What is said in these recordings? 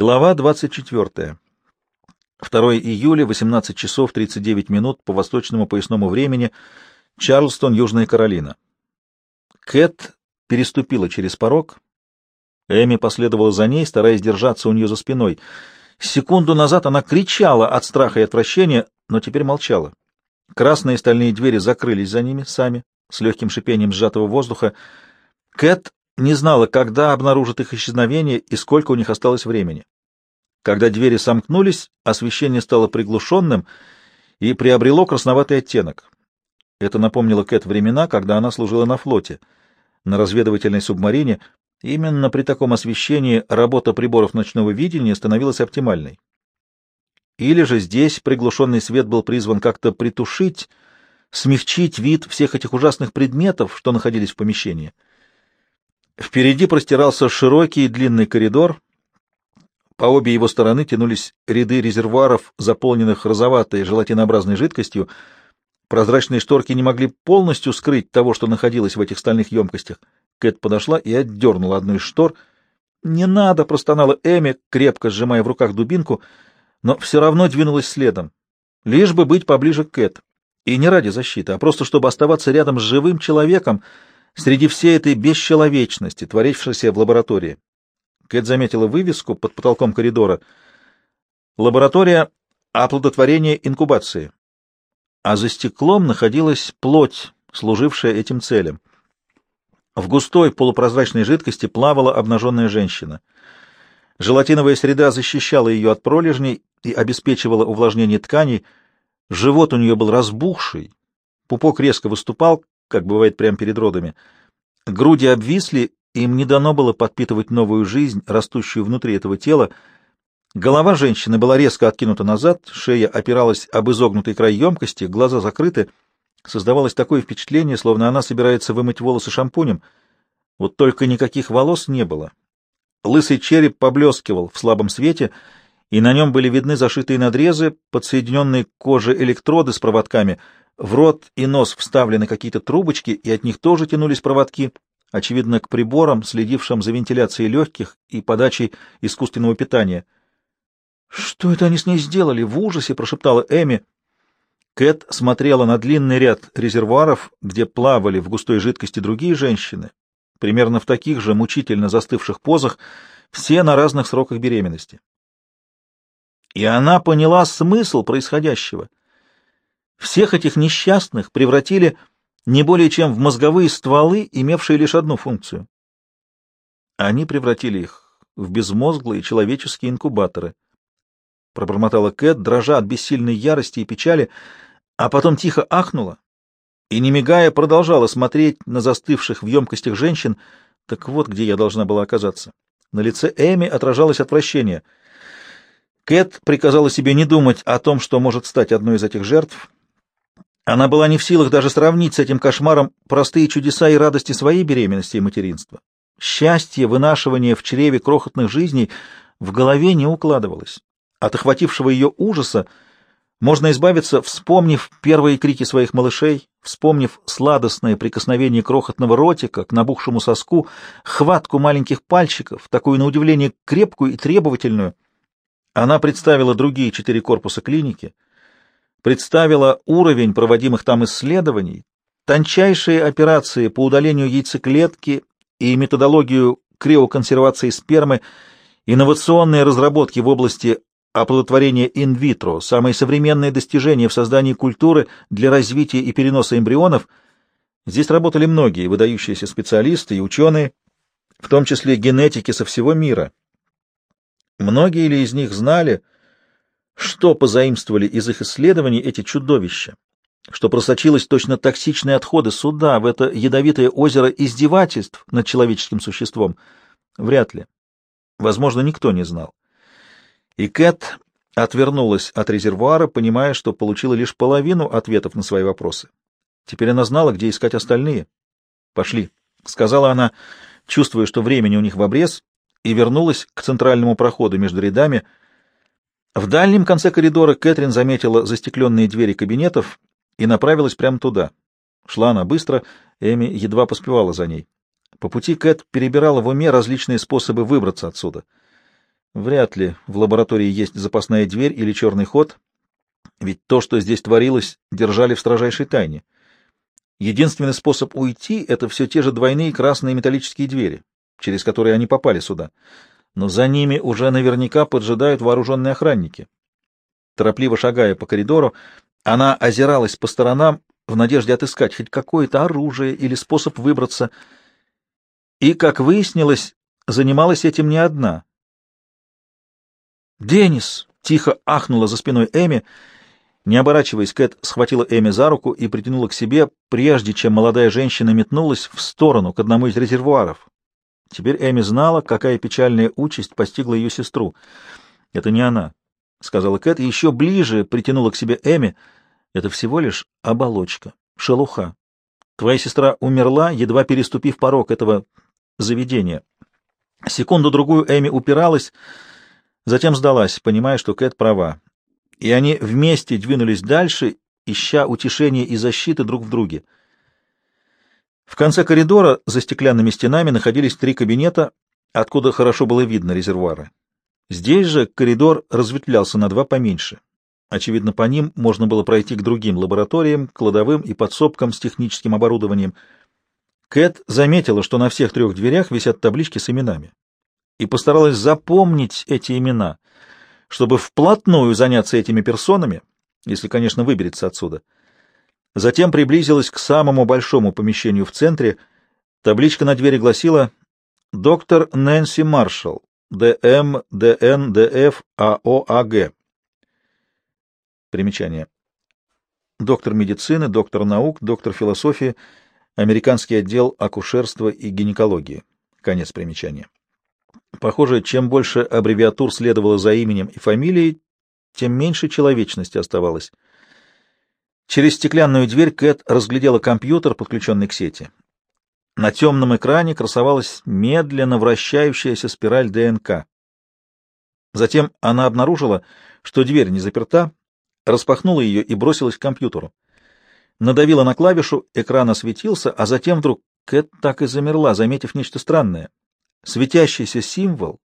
Глава 24. 2 июля, 18 часов 39 минут по восточному поясному времени, Чарльстон, Южная Каролина. Кэт переступила через порог. Эми последовала за ней, стараясь держаться у нее за спиной. Секунду назад она кричала от страха и отвращения, но теперь молчала. Красные стальные двери закрылись за ними сами, с легким шипением сжатого воздуха. Кэт не знала, когда обнаружат их исчезновение и сколько у них осталось времени. Когда двери сомкнулись, освещение стало приглушенным и приобрело красноватый оттенок. Это напомнило Кэт времена, когда она служила на флоте, на разведывательной субмарине. Именно при таком освещении работа приборов ночного видения становилась оптимальной. Или же здесь приглушенный свет был призван как-то притушить, смягчить вид всех этих ужасных предметов, что находились в помещении. Впереди простирался широкий и длинный коридор. По обе его стороны тянулись ряды резервуаров, заполненных розоватой желатинообразной жидкостью. Прозрачные шторки не могли полностью скрыть того, что находилось в этих стальных емкостях. Кэт подошла и отдернула одну из штор. «Не надо!» — простонала Эми, крепко сжимая в руках дубинку, но все равно двинулась следом. Лишь бы быть поближе к Кэт. И не ради защиты, а просто чтобы оставаться рядом с живым человеком — среди всей этой бесчеловечности, творившейся в лаборатории. Кэт заметила вывеску под потолком коридора. Лаборатория оплодотворения инкубации. А за стеклом находилась плоть, служившая этим целям. В густой полупрозрачной жидкости плавала обнаженная женщина. Желатиновая среда защищала ее от пролежней и обеспечивала увлажнение тканей. Живот у нее был разбухший, пупок резко выступал, как бывает прямо перед родами. Груди обвисли, им не дано было подпитывать новую жизнь, растущую внутри этого тела. Голова женщины была резко откинута назад, шея опиралась об изогнутый край емкости, глаза закрыты. Создавалось такое впечатление, словно она собирается вымыть волосы шампунем. Вот только никаких волос не было. Лысый череп поблескивал в слабом свете, и на нем были видны зашитые надрезы, подсоединенные к коже электроды с проводками — в рот и нос вставлены какие-то трубочки, и от них тоже тянулись проводки, очевидно, к приборам, следившим за вентиляцией легких и подачей искусственного питания. «Что это они с ней сделали?» — в ужасе прошептала Эми. Кэт смотрела на длинный ряд резервуаров, где плавали в густой жидкости другие женщины, примерно в таких же мучительно застывших позах, все на разных сроках беременности. И она поняла смысл происходящего. Всех этих несчастных превратили не более чем в мозговые стволы, имевшие лишь одну функцию. Они превратили их в безмозглые человеческие инкубаторы. Пробормотала Кэт, дрожа от бессильной ярости и печали, а потом тихо ахнула и, не мигая, продолжала смотреть на застывших в емкостях женщин. Так вот, где я должна была оказаться. На лице Эми отражалось отвращение. Кэт приказала себе не думать о том, что может стать одной из этих жертв, она была не в силах даже сравнить с этим кошмаром простые чудеса и радости своей беременности и материнства. Счастье, вынашивание в чреве крохотных жизней в голове не укладывалось. От охватившего ее ужаса можно избавиться, вспомнив первые крики своих малышей, вспомнив сладостное прикосновение крохотного ротика к набухшему соску, хватку маленьких пальчиков, такую, на удивление, крепкую и требовательную. Она представила другие четыре корпуса клиники — представила уровень проводимых там исследований, тончайшие операции по удалению яйцеклетки и методологию криоконсервации спермы, инновационные разработки в области оплодотворения инвитро, самые современные достижения в создании культуры для развития и переноса эмбрионов. Здесь работали многие выдающиеся специалисты и ученые, в том числе генетики со всего мира. Многие ли из них знали, что позаимствовали из их исследований эти чудовища? Что просочилось точно токсичные отходы суда в это ядовитое озеро издевательств над человеческим существом? Вряд ли. Возможно, никто не знал. И Кэт отвернулась от резервуара, понимая, что получила лишь половину ответов на свои вопросы. Теперь она знала, где искать остальные. «Пошли», — сказала она, чувствуя, что времени у них в обрез, и вернулась к центральному проходу между рядами — в дальнем конце коридора Кэтрин заметила застекленные двери кабинетов и направилась прямо туда. Шла она быстро, Эми едва поспевала за ней. По пути Кэт перебирала в уме различные способы выбраться отсюда. Вряд ли в лаборатории есть запасная дверь или черный ход, ведь то, что здесь творилось, держали в строжайшей тайне. Единственный способ уйти — это все те же двойные красные металлические двери, через которые они попали сюда. Но за ними уже наверняка поджидают вооруженные охранники. Торопливо шагая по коридору, она озиралась по сторонам в надежде отыскать хоть какое-то оружие или способ выбраться. И, как выяснилось, занималась этим не одна. «Деннис!» — тихо ахнула за спиной Эми. Не оборачиваясь, Кэт схватила Эми за руку и притянула к себе, прежде чем молодая женщина метнулась в сторону, к одному из резервуаров. Теперь Эми знала, какая печальная участь постигла ее сестру. «Это не она», — сказала Кэт, и еще ближе притянула к себе Эми. «Это всего лишь оболочка, шелуха. Твоя сестра умерла, едва переступив порог этого заведения». Секунду-другую Эми упиралась, Затем сдалась, понимая, что Кэт права. И они вместе двинулись дальше, ища утешения и защиты друг в друге. В конце коридора за стеклянными стенами находились три кабинета, откуда хорошо было видно резервуары. Здесь же коридор разветвлялся на два поменьше. Очевидно, по ним можно было пройти к другим лабораториям, кладовым и подсобкам с техническим оборудованием. Кэт заметила, что на всех трех дверях висят таблички с именами и постаралась запомнить эти имена, чтобы вплотную заняться этими персонами, если, конечно, выберется отсюда. Затем приблизилась к самому большому помещению в центре. Табличка на двери гласила «Доктор Нэнси Маршалл, ДМ, ДН, ДФ, АО, АГ». Примечание. Доктор медицины, доктор наук, доктор философии, американский отдел акушерства и гинекологии. Конец примечания. Похоже, чем больше аббревиатур следовало за именем и фамилией, тем меньше человечности оставалось. Через стеклянную дверь Кэт разглядела компьютер, подключенный к сети. На темном экране красовалась медленно вращающаяся спираль ДНК. Затем она обнаружила, что дверь не заперта, распахнула ее и бросилась к компьютеру. Надавила на клавишу, экран осветился, а затем вдруг Кэт так и замерла, заметив нечто странное. Светящийся символ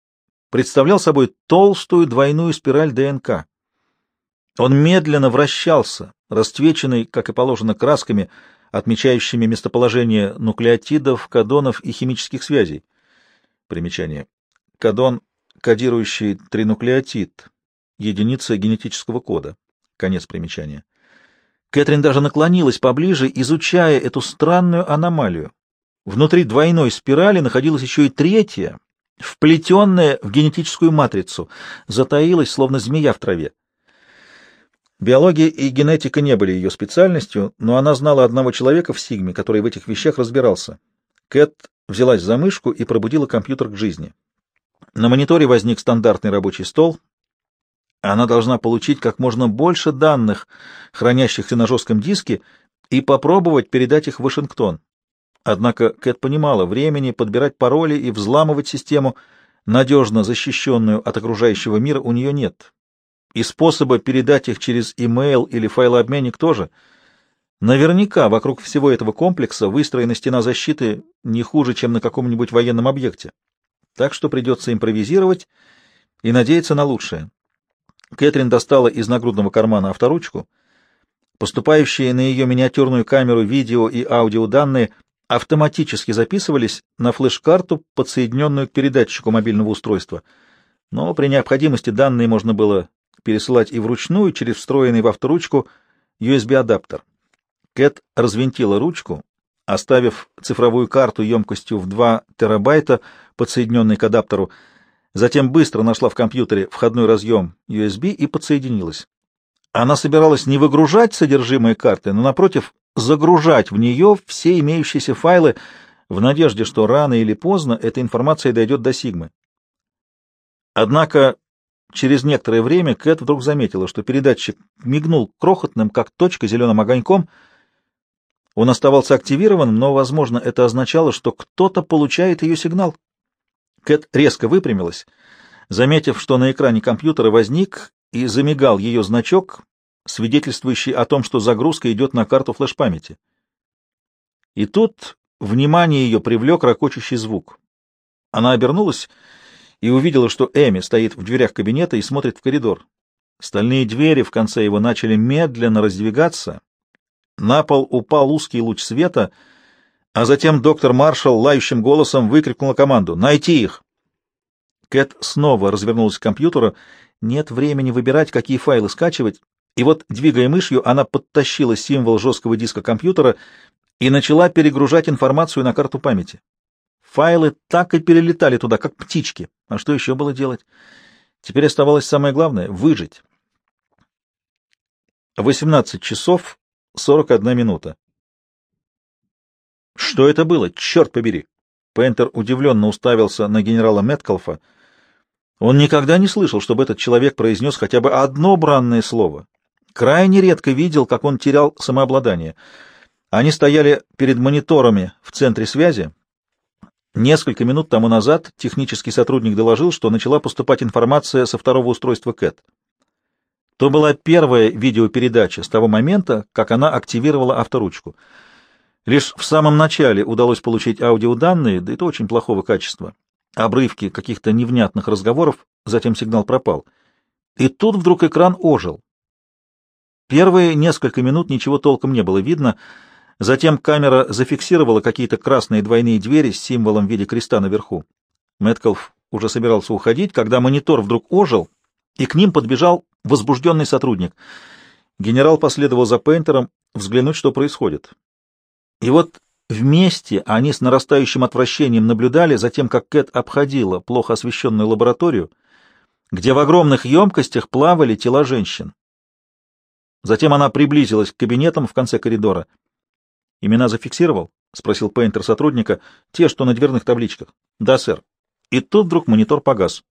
представлял собой толстую двойную спираль ДНК. Он медленно вращался, расцвеченный, как и положено, красками, отмечающими местоположение нуклеотидов, кодонов и химических связей. Примечание. Кодон, кодирующий тринуклеотид, единица генетического кода. Конец примечания. Кэтрин даже наклонилась поближе, изучая эту странную аномалию. Внутри двойной спирали находилась еще и третья, вплетенная в генетическую матрицу, затаилась, словно змея в траве. Биология и генетика не были ее специальностью, но она знала одного человека в Сигме, который в этих вещах разбирался. Кэт взялась за мышку и пробудила компьютер к жизни. На мониторе возник стандартный рабочий стол. Она должна получить как можно больше данных, хранящихся на жестком диске, и попробовать передать их в Вашингтон. Однако Кэт понимала, времени подбирать пароли и взламывать систему, надежно защищенную от окружающего мира, у нее нет. И способа передать их через имейл или файлообменник тоже. Наверняка вокруг всего этого комплекса выстроена стена защиты не хуже, чем на каком-нибудь военном объекте. Так что придется импровизировать и надеяться на лучшее. Кэтрин достала из нагрудного кармана авторучку. Поступающие на ее миниатюрную камеру видео и аудиоданные автоматически записывались на флеш-карту, подсоединенную к передатчику мобильного устройства, но при необходимости данные можно было пересылать и вручную через встроенный в авторучку USB-адаптер. Кэт развинтила ручку, оставив цифровую карту емкостью в 2 терабайта, подсоединенной к адаптеру, затем быстро нашла в компьютере входной разъем USB и подсоединилась. Она собиралась не выгружать содержимое карты, но, напротив, загружать в нее все имеющиеся файлы в надежде, что рано или поздно эта информация дойдет до Сигмы. Однако через некоторое время Кэт вдруг заметила, что передатчик мигнул крохотным, как точка, зеленым огоньком. Он оставался активированным, но, возможно, это означало, что кто-то получает ее сигнал. Кэт резко выпрямилась, заметив, что на экране компьютера возник и замигал ее значок, свидетельствующий о том, что загрузка идет на карту флеш-памяти. И тут внимание ее привлек ракочущий звук. Она обернулась и увидела, что Эми стоит в дверях кабинета и смотрит в коридор. Стальные двери в конце его начали медленно раздвигаться. На пол упал узкий луч света, а затем доктор Маршалл лающим голосом выкрикнула команду «Найти их!». Кэт снова развернулась к компьютеру. Нет времени выбирать, какие файлы скачивать. И вот, двигая мышью, она подтащила символ жесткого диска компьютера и начала перегружать информацию на карту памяти. Файлы так и перелетали туда, как птички. А что еще было делать? Теперь оставалось самое главное — выжить. 18 часов 41 минута. Что это было? Черт побери! Пентер удивленно уставился на генерала Меткалфа. Он никогда не слышал, чтобы этот человек произнес хотя бы одно бранное слово. Крайне редко видел, как он терял самообладание. Они стояли перед мониторами в центре связи, Несколько минут тому назад технический сотрудник доложил, что начала поступать информация со второго устройства Кэт. То была первая видеопередача с того момента, как она активировала авторучку. Лишь в самом начале удалось получить аудиоданные, да и то очень плохого качества. Обрывки каких-то невнятных разговоров, затем сигнал пропал. И тут вдруг экран ожил. Первые несколько минут ничего толком не было видно — Затем камера зафиксировала какие-то красные двойные двери с символом в виде креста наверху. Мэткалф уже собирался уходить, когда монитор вдруг ожил, и к ним подбежал возбужденный сотрудник. Генерал последовал за Пейнтером взглянуть, что происходит. И вот вместе они с нарастающим отвращением наблюдали за тем, как Кэт обходила плохо освещенную лабораторию, где в огромных емкостях плавали тела женщин. Затем она приблизилась к кабинетам в конце коридора — «Имена зафиксировал?» — спросил Пейнтер сотрудника. «Те, что на дверных табличках». «Да, сэр». И тут вдруг монитор погас.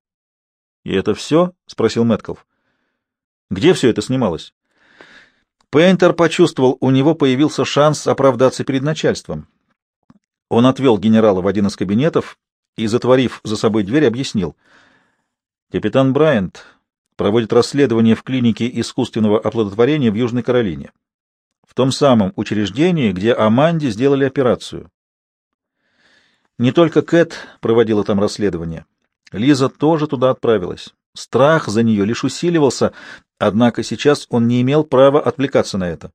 «И это все?» — спросил Мэтков. «Где все это снималось?» Пейнтер почувствовал, у него появился шанс оправдаться перед начальством. Он отвел генерала в один из кабинетов и, затворив за собой дверь, объяснил. «Капитан Брайант проводит расследование в клинике искусственного оплодотворения в Южной Каролине в том самом учреждении, где Аманде сделали операцию. Не только Кэт проводила там расследование. Лиза тоже туда отправилась. Страх за нее лишь усиливался, однако сейчас он не имел права отвлекаться на это.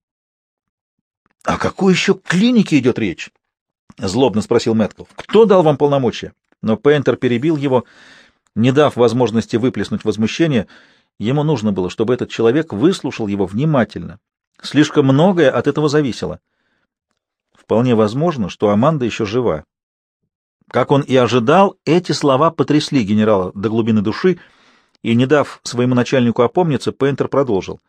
— О какой еще клинике идет речь? — злобно спросил Мэтков. — Кто дал вам полномочия? Но Пейнтер перебил его, не дав возможности выплеснуть возмущение. Ему нужно было, чтобы этот человек выслушал его внимательно, Слишком многое от этого зависело. Вполне возможно, что Аманда еще жива. Как он и ожидал, эти слова потрясли генерала до глубины души, и, не дав своему начальнику опомниться, Пейнтер продолжил.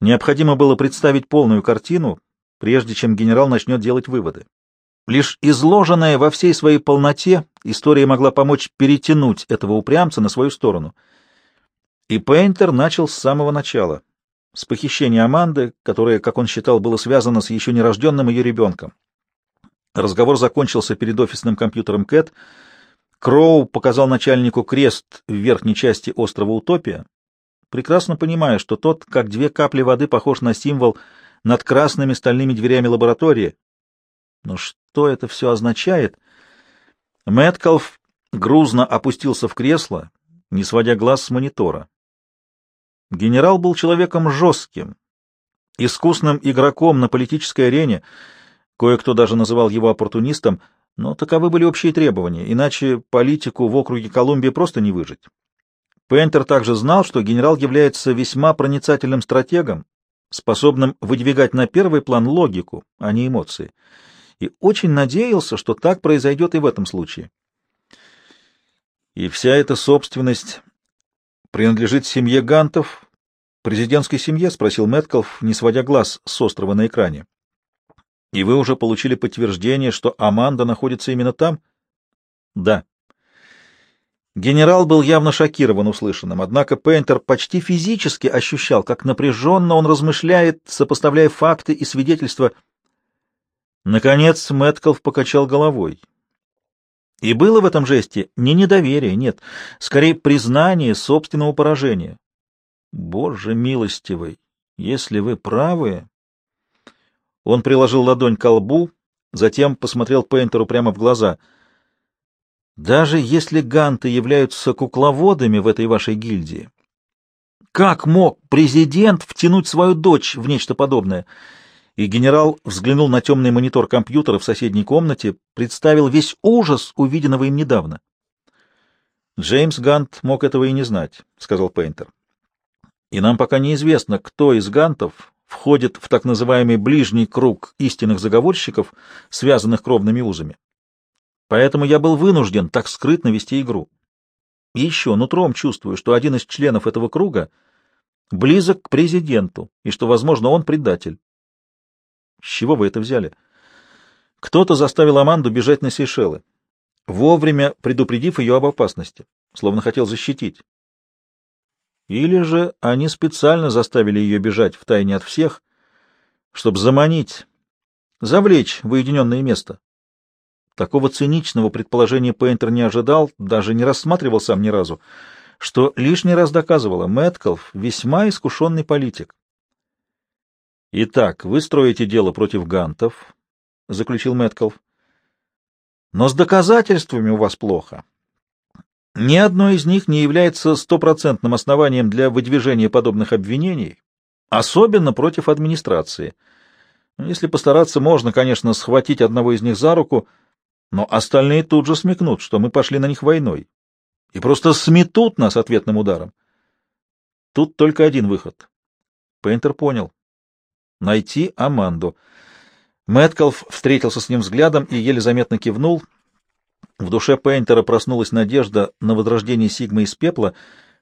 Необходимо было представить полную картину, прежде чем генерал начнет делать выводы. Лишь изложенная во всей своей полноте история могла помочь перетянуть этого упрямца на свою сторону. И Пейнтер начал с самого начала — с похищения Аманды, которое, как он считал, было связано с еще нерожденным ее ребенком. Разговор закончился перед офисным компьютером Кэт. Кроу показал начальнику крест в верхней части острова Утопия, прекрасно понимая, что тот, как две капли воды, похож на символ над красными стальными дверями лаборатории. Но что это все означает? Мэткалф грузно опустился в кресло, не сводя глаз с монитора. Генерал был человеком жестким, искусным игроком на политической арене, кое-кто даже называл его оппортунистом, но таковы были общие требования, иначе политику в округе Колумбии просто не выжить. Пентер также знал, что генерал является весьма проницательным стратегом, способным выдвигать на первый план логику, а не эмоции, и очень надеялся, что так произойдет и в этом случае. И вся эта собственность принадлежит семье Гантов, президентской семье? — спросил Мэткалф, не сводя глаз с острова на экране. — И вы уже получили подтверждение, что Аманда находится именно там? — Да. Генерал был явно шокирован услышанным, однако Пейнтер почти физически ощущал, как напряженно он размышляет, сопоставляя факты и свидетельства. Наконец Мэткалф покачал головой. И было в этом жесте не недоверие, нет, скорее признание собственного поражения. Боже милостивый, если вы правы... Он приложил ладонь к лбу, затем посмотрел Пейнтеру прямо в глаза. Даже если ганты являются кукловодами в этой вашей гильдии, как мог президент втянуть свою дочь в нечто подобное? И генерал взглянул на темный монитор компьютера в соседней комнате, представил весь ужас увиденного им недавно. Джеймс Гант мог этого и не знать, сказал Пейнтер. И нам пока неизвестно, кто из гантов входит в так называемый ближний круг истинных заговорщиков, связанных кровными узами. Поэтому я был вынужден так скрытно вести игру. И еще нутром чувствую, что один из членов этого круга близок к президенту, и что, возможно, он предатель. С чего вы это взяли? Кто-то заставил Аманду бежать на Сейшелы, вовремя предупредив ее об опасности, словно хотел защитить. Или же они специально заставили ее бежать втайне от всех, чтобы заманить, завлечь в уединенное место. Такого циничного предположения Пейнтер не ожидал, даже не рассматривал сам ни разу, что лишний раз доказывало, Мэткалф весьма искушенный политик. «Итак, вы строите дело против гантов», — заключил Мэткалф. «Но с доказательствами у вас плохо. Ни одно из них не является стопроцентным основанием для выдвижения подобных обвинений, особенно против администрации. Если постараться, можно, конечно, схватить одного из них за руку — но остальные тут же смекнут, что мы пошли на них войной, и просто сметут нас ответным ударом. Тут только один выход. Пейнтер понял. Найти Аманду. Мэткалф встретился с ним взглядом и еле заметно кивнул. В душе Пейнтера проснулась надежда на возрождение Сигмы из пепла.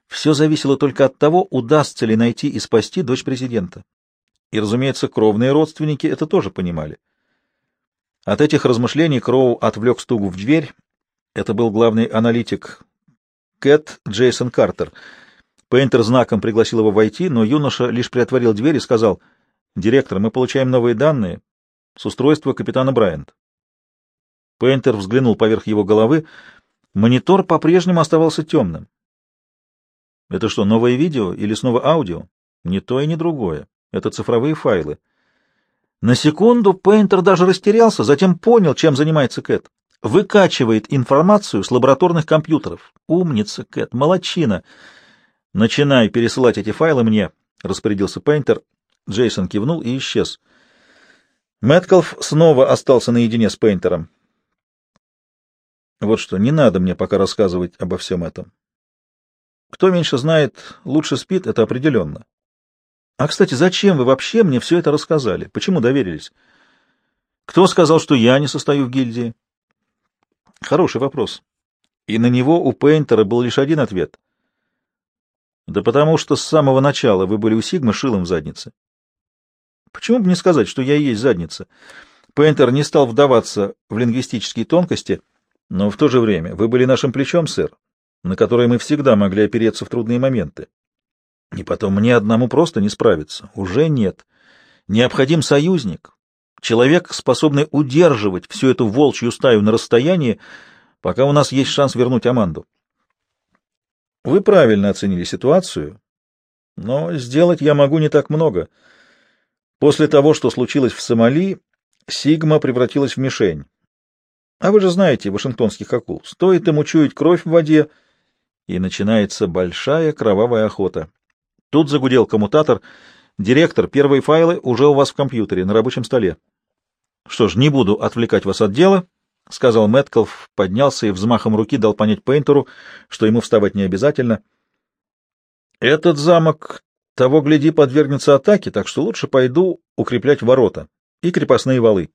Все зависело только от того, удастся ли найти и спасти дочь президента. И, разумеется, кровные родственники это тоже понимали. От этих размышлений Кроу отвлек стугу в дверь. Это был главный аналитик Кэт Джейсон Картер. Пейнтер знаком пригласил его войти, но юноша лишь приотворил дверь и сказал, «Директор, мы получаем новые данные с устройства капитана Брайант». Пейнтер взглянул поверх его головы. Монитор по-прежнему оставался темным. «Это что, новое видео или снова аудио?» «Не то и не другое. Это цифровые файлы». На секунду Пейнтер даже растерялся, затем понял, чем занимается Кэт. Выкачивает информацию с лабораторных компьютеров. Умница, Кэт, молодчина. Начинай пересылать эти файлы мне, — распорядился Пейнтер. Джейсон кивнул и исчез. Мэткалф снова остался наедине с Пейнтером. Вот что, не надо мне пока рассказывать обо всем этом. Кто меньше знает, лучше спит, это определенно. А, кстати, зачем вы вообще мне все это рассказали? Почему доверились? Кто сказал, что я не состою в гильдии? Хороший вопрос. И на него у Пейнтера был лишь один ответ. Да потому что с самого начала вы были у Сигмы шилом в заднице. Почему бы не сказать, что я и есть задница? Пейнтер не стал вдаваться в лингвистические тонкости, но в то же время вы были нашим плечом, сэр, на которое мы всегда могли опереться в трудные моменты. И потом мне одному просто не справиться. Уже нет. Необходим союзник. Человек, способный удерживать всю эту волчью стаю на расстоянии, пока у нас есть шанс вернуть Аманду. Вы правильно оценили ситуацию, но сделать я могу не так много. После того, что случилось в Сомали, Сигма превратилась в мишень. А вы же знаете вашингтонских акул. Стоит им учуять кровь в воде, и начинается большая кровавая охота. Тут загудел коммутатор. «Директор, первые файлы уже у вас в компьютере, на рабочем столе». «Что ж, не буду отвлекать вас от дела», — сказал Мэткалф, поднялся и взмахом руки дал понять Пейнтеру, что ему вставать не обязательно. «Этот замок, того гляди, подвергнется атаке, так что лучше пойду укреплять ворота и крепостные валы».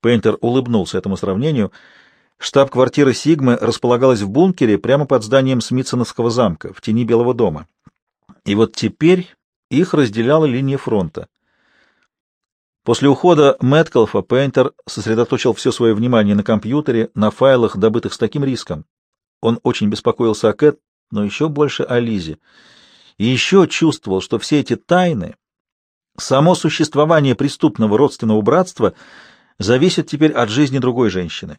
Пейнтер улыбнулся этому сравнению. Штаб-квартира Сигмы располагалась в бункере прямо под зданием Смитсоновского замка, в тени Белого дома. И вот теперь их разделяла линия фронта. После ухода Мэткалфа Пейнтер сосредоточил все свое внимание на компьютере, на файлах, добытых с таким риском. Он очень беспокоился о Кэт, но еще больше о Лизе. И еще чувствовал, что все эти тайны, само существование преступного родственного братства зависит теперь от жизни другой женщины.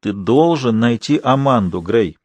Ты должен найти Аманду, Грей.